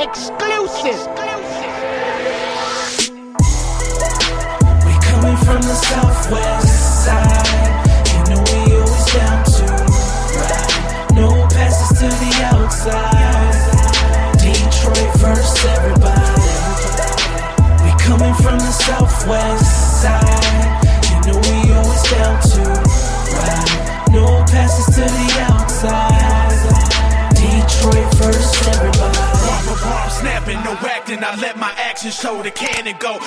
Exclusive. We coming from the southwest side. My show the cannon go.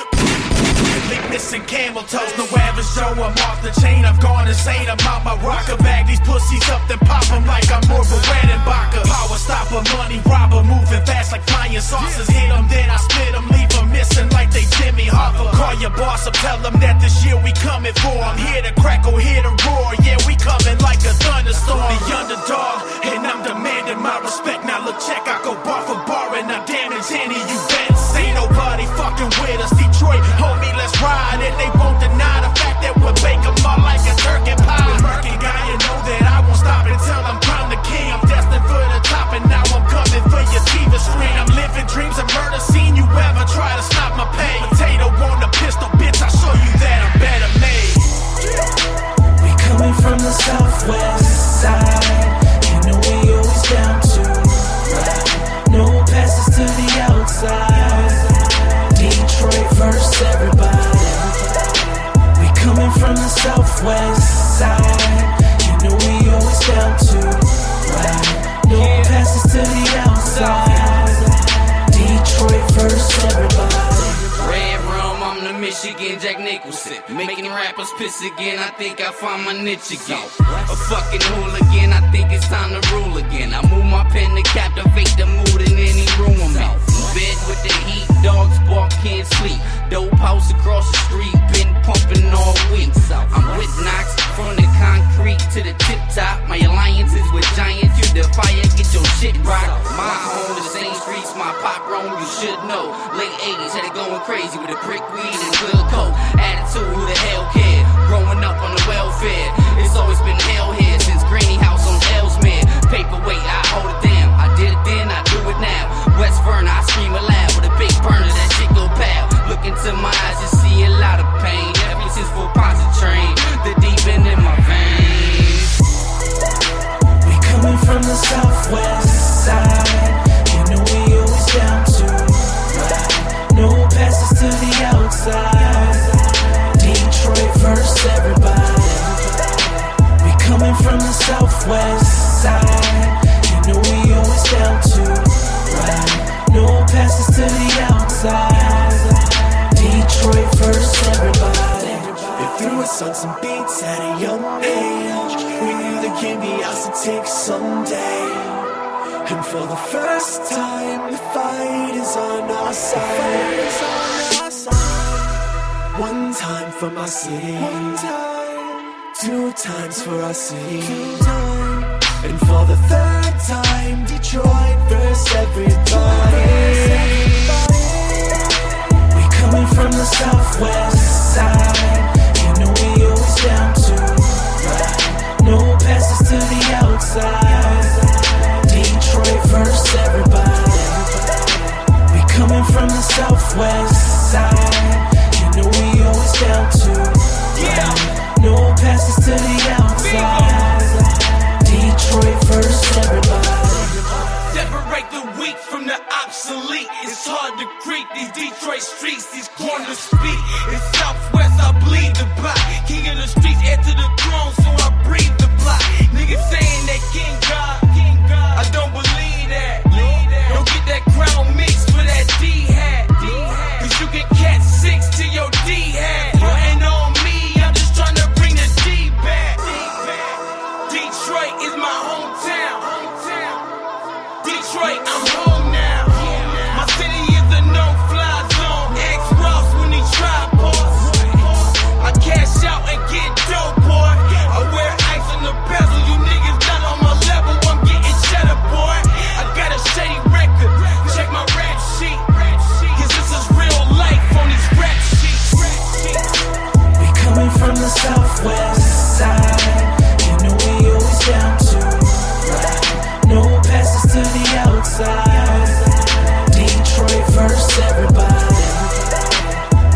Camel toes, no average Joe. I'm off the chain, I've gone insane. I'm out my rocker bag. These pussies up, then pop pop 'em like I'm more of a Redenbacher. Power stopper, money robber, moving fast like flying saucers. Hit 'em, then I split 'em, leave 'em missing like they Jimmy Hoffa. Call your boss up, tell 'em that this year we coming for. I'm Here to crackle, here to roar. Piss again, I think I found my niche again. A fucking hooligan, I think it's time to rule again. I move my pen to captivate the mood in any room I'm in. Bed with the heat, dogs bark, can't sleep. Dope house across the street, been pumping all week. I'm with Knox, from the concrete to the tip top. My alliance is with giants, you defy it, get your shit rocked. My home, the same streets, my pop roam, you should know. Late 80s, had it going crazy with a brick weed and good southwest side. You know we always down to ride. No passes to the outside. Detroit first, everybody. They threw us on some beats at a young age. We knew the curiosity someday. And for the first time, the fight is on our side. One time for my city. Two times for our city. And for the third time, Detroit versus everybody. southwest side. You know we always down to ride. No passes to the outside. Detroit everybody.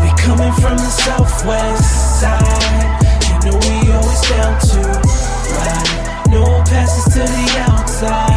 We coming from the southwest side. You know we always down to ride. No passes to the outside.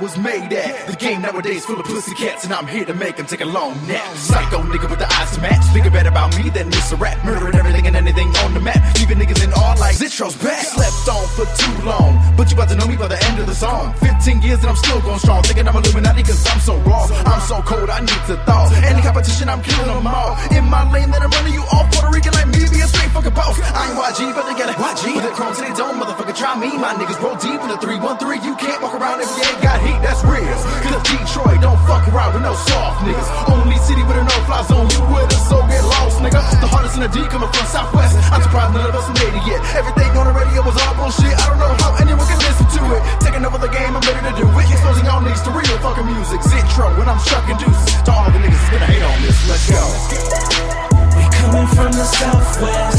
Was made at. The game nowadays full of pussy cats, and I'm here to make them take a long nap. Psycho nigga with the eyes to match. Think better about me than a Rat. Murdering everything and anything on the map. Leaving niggas in awe like Zitro's back. Slept on for too long, but you about to know me by the end of the song. 15 years and I'm still going strong. Thinking I'm Illuminati cause I'm so raw. I'm so cold, I need to thaw. Any competition, I'm killing them all. In my lane, then I'm running you off. Puerto Rican like me, be a straight fucking boss. I ain't YG, but they got. YG. With the chrome to their dome, motherfucker, try me. My niggas roll deep in the 313. You can't walk around if you ain't got heat, that's real. Cause Detroit don't fuck around with no soft niggas. Only city with a no fly zone, you with us, so get lost, nigga. The hardest in the D coming from Southwest. I'm surprised none of us made it yet. Everything on the radio was all bullshit. I don't know how anyone can listen to it. Taking over the game, I'm ready to do it. Exposing y'all niggas to real fucking music. Zitro, when I'm shucking deuces. To all the niggas that's gonna hate on this, let's go. We coming from the southwest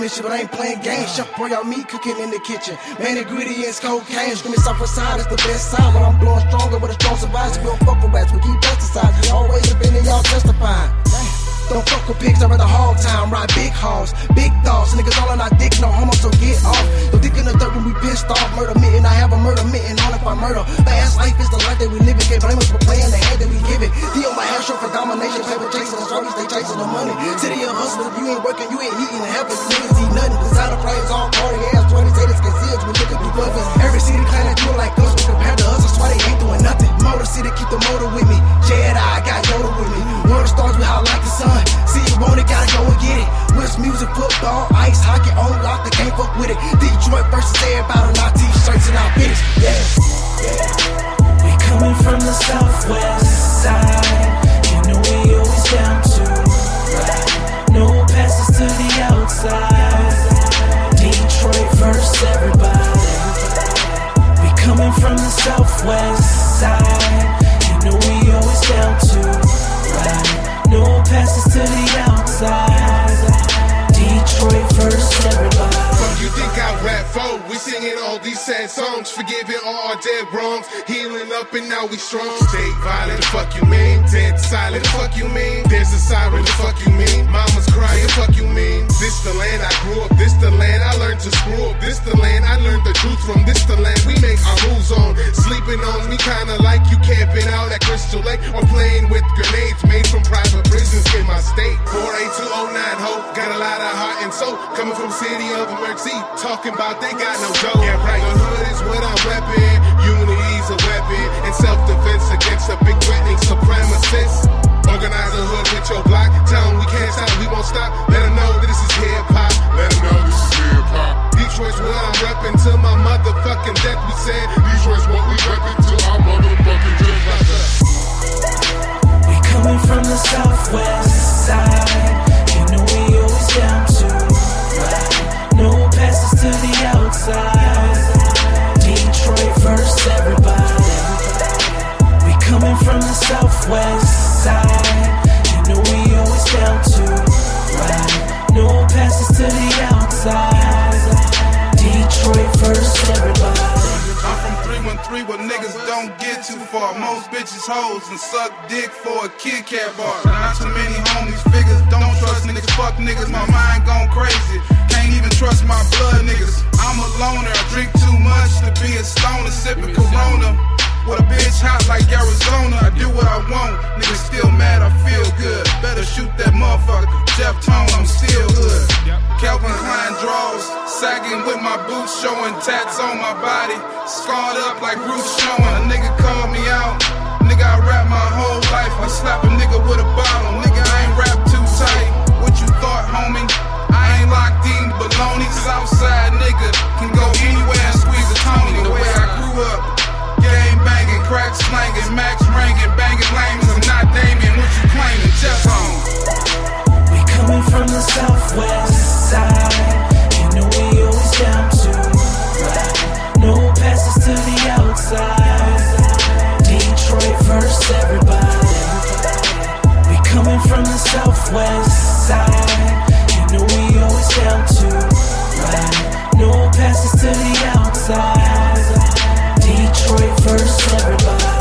mission, but I ain't playing games. Chef boy, y'all meat cooking in the kitchen. Main ingredients, cocaine. Screaming Southwest side is the best side. When I'm blowing stronger with a strong surprise, we don't fuck with rats, we keep pesticides. Always defending y'all testifying. Don't fuck with pigs, I'd rather hog time, ride big hogs, big dogs. Niggas all on our dick, no homo, so get off. No dick in the dirt when we pissed off. Murder mitten, I have a murder mitten on if I murder. Fast life is the life that we live in. Can't blame us for playing the hand that we give it. D on my hair, for domination. Paper chasing the stories, they chasing the money. City of hustlers, if you ain't working, you ain't eating and. You niggas eat nothing. Designer planes all party ass, 20 haters can see us. We look at you buffers. Every city claim I? We singing all these sad songs, forgiving all our dead wrongs, healing up and now we strong. Stay violent, fuck you mean? Dead silent, fuck you mean? There's a siren, fuck you mean? Mama's crying, fuck you mean? This the land I grew up, this the land I learned to screw up, this the land I learned the truth from, this the land Sleeping on me kinda like you camping out at Crystal Lake or playing with grenades made from private prisons in my state. 48209 hope, got a lot of heart and soul coming from city of emergency, talking about they got no dough. Yeah, right. The hood is what I'm repping. Unity's a weapon and self-defense against a big threatening supremacist. Get too far. Most bitches hoes and suck dick for a Kit Kat bar. Not too many homies, figures don't trust niggas. Fuck niggas, my mind gone crazy. Can't even trust my blood niggas. I'm a loner, I drink too much to be a stoner, sipping Corona. With a bitch hot like Arizona, I do showing, tats on my body, scarred up like roots showing. A nigga called me out, nigga, I rap my whole life. I slap a nigga with a bottle, nigga, I ain't rap too tight. What you thought, homie? I ain't locked in baloney. Southside nigga can go anywhere and squeeze a Tony. The way I grew up, game banging, crack slanging, max ringing, banging lames. I'm not Damien, what you claiming? Just on. We coming from the Southwest.